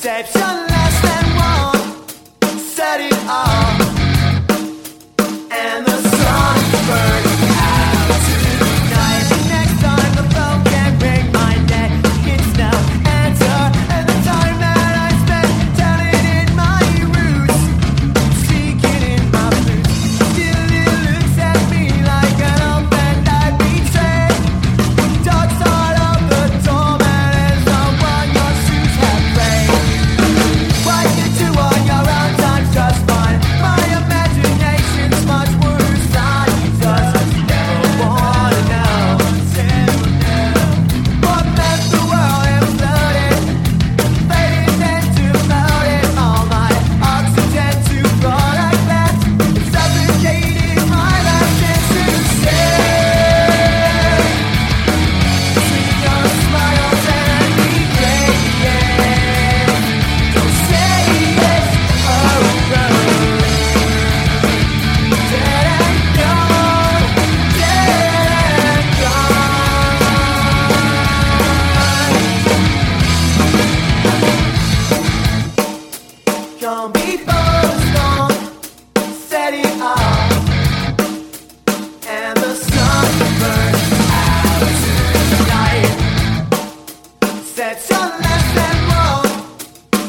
steps, one less than one. Set it off.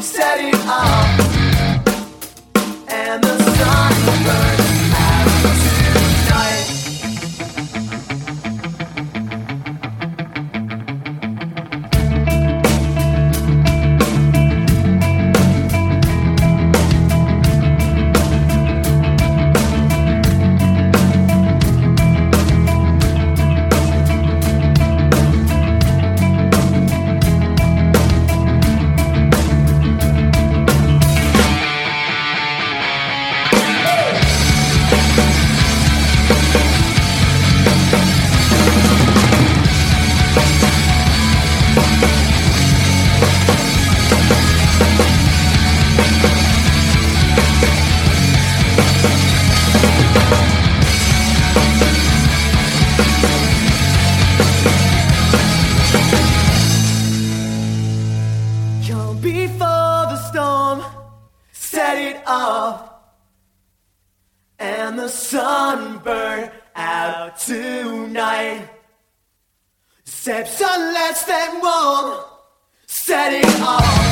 Set it up, and the sun burns. Before the storm, set it off, and the sun burn out tonight. Steps unless that warm, set it off.